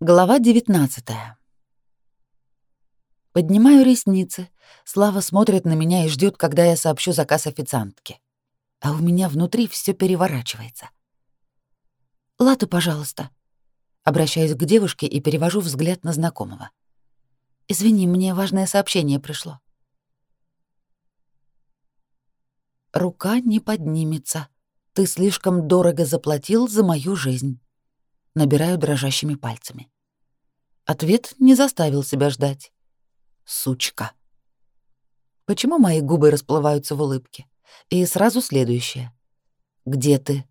Глава 19. Поднимаю ресницы. Слава смотрит на меня и ждет, когда я сообщу заказ официантке. А у меня внутри все переворачивается. «Лату, пожалуйста». Обращаюсь к девушке и перевожу взгляд на знакомого. «Извини, мне важное сообщение пришло». «Рука не поднимется. Ты слишком дорого заплатил за мою жизнь» набираю дрожащими пальцами. Ответ не заставил себя ждать. Сучка. Почему мои губы расплываются в улыбке? И сразу следующее. Где ты?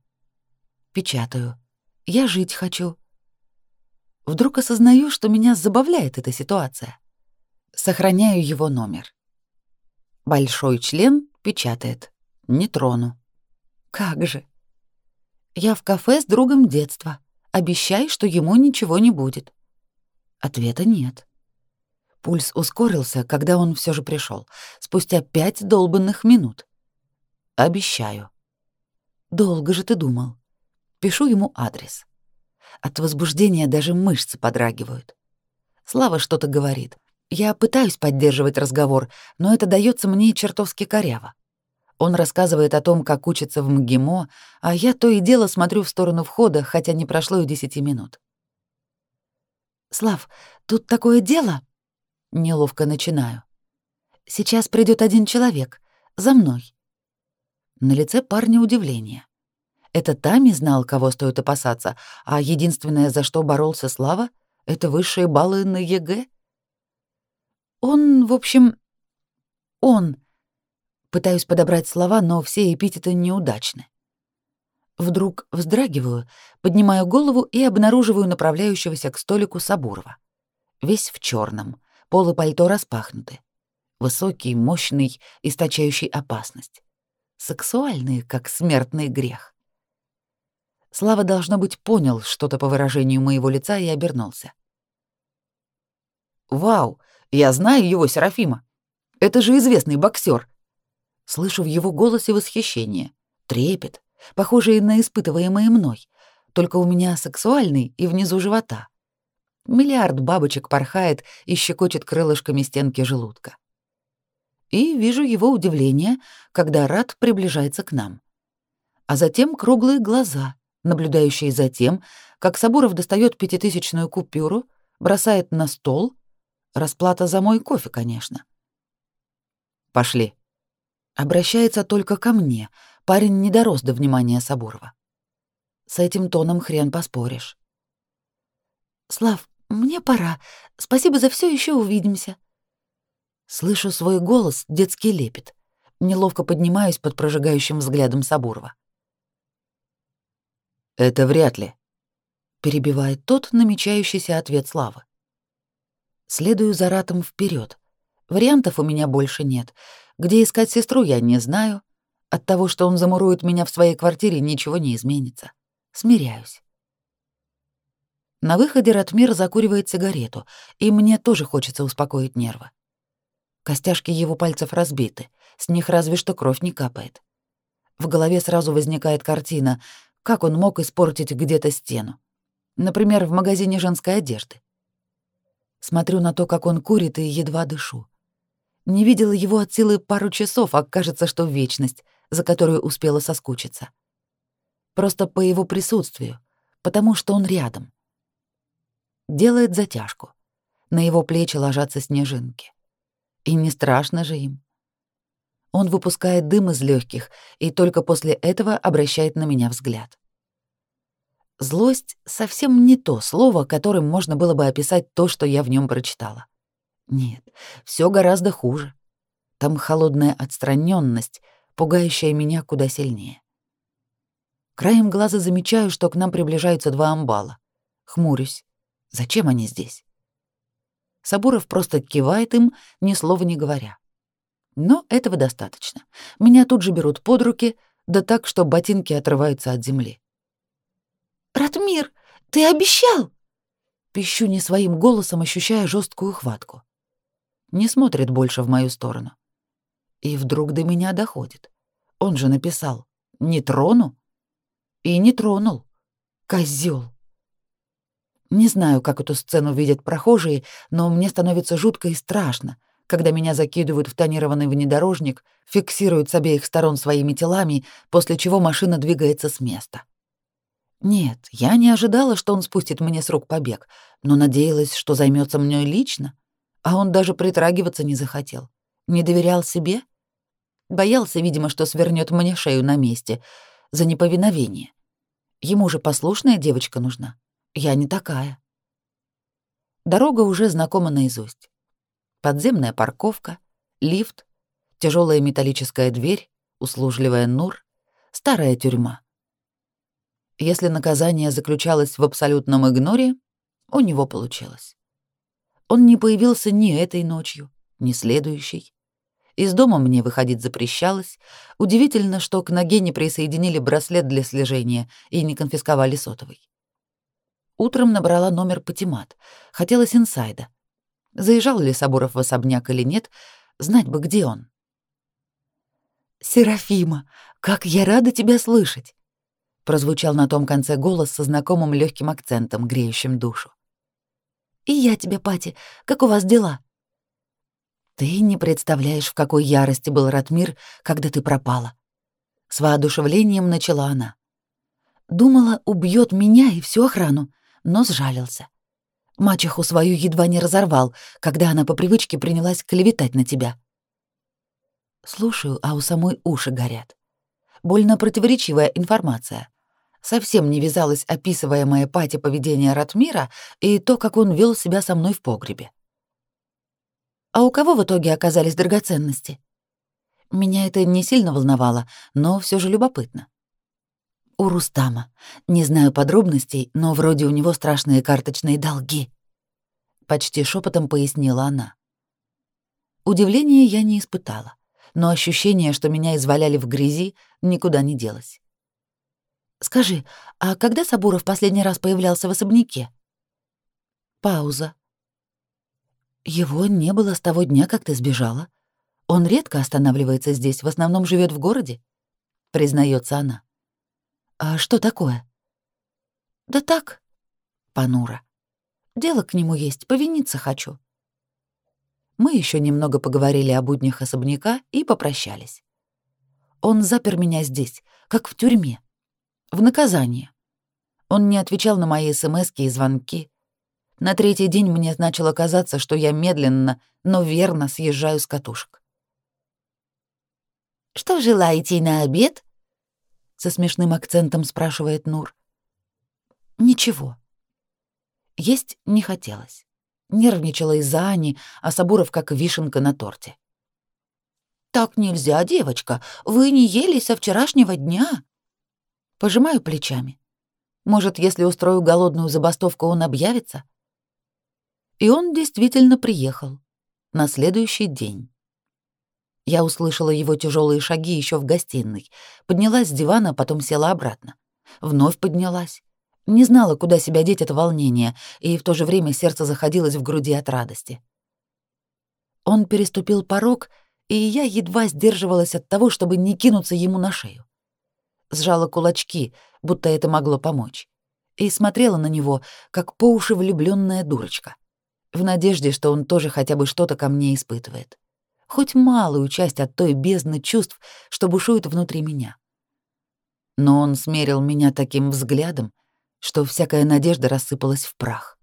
Печатаю. Я жить хочу. Вдруг осознаю, что меня забавляет эта ситуация. Сохраняю его номер. Большой член печатает. Не трону. Как же. Я в кафе с другом детства. Обещай, что ему ничего не будет. Ответа нет. Пульс ускорился, когда он все же пришел, спустя пять долбанных минут. Обещаю. Долго же ты думал. Пишу ему адрес. От возбуждения даже мышцы подрагивают. Слава что-то говорит. Я пытаюсь поддерживать разговор, но это дается мне чертовски коряво. Он рассказывает о том, как учится в МГИМО, а я то и дело смотрю в сторону входа, хотя не прошло и десяти минут. «Слав, тут такое дело?» Неловко начинаю. «Сейчас придет один человек. За мной». На лице парня удивление. Это Тами знал, кого стоит опасаться, а единственное, за что боролся Слава, — это высшие баллы на ЕГЭ? Он, в общем... Он Пытаюсь подобрать слова, но все эпитеты неудачны. Вдруг вздрагиваю, поднимаю голову и обнаруживаю направляющегося к столику Сабурова. Весь в черном, полы пальто распахнуты. Высокий, мощный, источающий опасность. Сексуальный, как смертный грех. Слава, должно быть, понял что-то по выражению моего лица и обернулся. «Вау, я знаю его, Серафима. Это же известный боксер. Слышу в его голосе восхищение, трепет, похожий на испытываемое мной, только у меня сексуальный и внизу живота. Миллиард бабочек порхает и щекочет крылышками стенки желудка. И вижу его удивление, когда Рад приближается к нам. А затем круглые глаза, наблюдающие за тем, как Сабуров достает пятитысячную купюру, бросает на стол. Расплата за мой кофе, конечно. «Пошли», Обращается только ко мне. Парень не дорос до внимания Сабурова. С этим тоном хрен поспоришь. «Слав, мне пора. Спасибо за все, еще увидимся». Слышу свой голос, детский лепет. Неловко поднимаюсь под прожигающим взглядом Сабурова. «Это вряд ли», — перебивает тот намечающийся ответ Славы. Следую за ратом вперед. Вариантов у меня больше нет — где искать сестру, я не знаю. От того, что он замурует меня в своей квартире, ничего не изменится. Смиряюсь. На выходе Ратмир закуривает сигарету, и мне тоже хочется успокоить нервы. Костяшки его пальцев разбиты, с них разве что кровь не капает. В голове сразу возникает картина, как он мог испортить где-то стену. Например, в магазине женской одежды. Смотрю на то, как он курит, и едва дышу. Не видела его от силы пару часов, а кажется, что вечность, за которую успела соскучиться. Просто по его присутствию, потому что он рядом. Делает затяжку. На его плечи ложатся снежинки. И не страшно же им. Он выпускает дым из легких и только после этого обращает на меня взгляд. Злость совсем не то слово, которым можно было бы описать то, что я в нем прочитала. Нет, все гораздо хуже. Там холодная отстраненность, пугающая меня куда сильнее. Краем глаза замечаю, что к нам приближаются два амбала. Хмурюсь. Зачем они здесь? Сабуров просто кивает им, ни слова не говоря. Но этого достаточно. Меня тут же берут под руки, да так, что ботинки отрываются от земли. «Ратмир, ты обещал!» Пищу не своим голосом, ощущая жесткую хватку не смотрит больше в мою сторону. И вдруг до меня доходит. Он же написал «не трону» и не тронул. Козёл. Не знаю, как эту сцену видят прохожие, но мне становится жутко и страшно, когда меня закидывают в тонированный внедорожник, фиксируют с обеих сторон своими телами, после чего машина двигается с места. Нет, я не ожидала, что он спустит мне с рук побег, но надеялась, что займется мной лично, а он даже притрагиваться не захотел. Не доверял себе? Боялся, видимо, что свернет мне шею на месте за неповиновение. Ему же послушная девочка нужна. Я не такая. Дорога уже знакома наизусть. Подземная парковка, лифт, тяжелая металлическая дверь, услужливая Нур, старая тюрьма. Если наказание заключалось в абсолютном игноре, у него получилось. Он не появился ни этой ночью, ни следующей. Из дома мне выходить запрещалось. Удивительно, что к ноге не присоединили браслет для слежения и не конфисковали сотовый. Утром набрала номер Патимат. Хотелось инсайда. Заезжал ли Соборов в особняк или нет, знать бы, где он. «Серафима, как я рада тебя слышать!» прозвучал на том конце голос со знакомым легким акцентом, греющим душу. «И я тебе, Пати, как у вас дела?» «Ты не представляешь, в какой ярости был Ратмир, когда ты пропала». С воодушевлением начала она. Думала, убьет меня и всю охрану, но сжалился. Мачеху свою едва не разорвал, когда она по привычке принялась клеветать на тебя. Слушаю, а у самой уши горят. Больно противоречивая информация. Совсем не вязалось описываемое Пати поведение Ратмира и то, как он вел себя со мной в погребе. А у кого в итоге оказались драгоценности? Меня это не сильно волновало, но все же любопытно. У Рустама. Не знаю подробностей, но вроде у него страшные карточные долги. Почти шепотом пояснила она. Удивления я не испытала, но ощущение, что меня изваляли в грязи, никуда не делось. «Скажи, а когда Сабуров последний раз появлялся в особняке?» Пауза. Его не было с того дня, как ты сбежала. Он редко останавливается здесь, в основном живет в городе, признается она. А что такое? Да так, понура. Дело к нему есть, повиниться хочу. Мы еще немного поговорили о буднях особняка и попрощались. Он запер меня здесь, как в тюрьме, в наказание. Он не отвечал на мои смски и звонки, на третий день мне начало казаться, что я медленно, но верно съезжаю с катушек. «Что желаете на обед?» — со смешным акцентом спрашивает Нур. «Ничего». Есть не хотелось. Нервничала из-за Ани, а Сабуров как вишенка на торте. «Так нельзя, девочка. Вы не ели со вчерашнего дня». Пожимаю плечами. Может, если устрою голодную забастовку, он объявится? И он действительно приехал. На следующий день. Я услышала его тяжелые шаги еще в гостиной. Поднялась с дивана, потом села обратно. Вновь поднялась. Не знала, куда себя деть от волнения, и в то же время сердце заходилось в груди от радости. Он переступил порог, и я едва сдерживалась от того, чтобы не кинуться ему на шею. Сжала кулачки, будто это могло помочь, и смотрела на него, как по уши влюбленная дурочка в надежде, что он тоже хотя бы что-то ко мне испытывает. Хоть малую часть от той бездны чувств, что бушует внутри меня. Но он смерил меня таким взглядом, что всякая надежда рассыпалась в прах.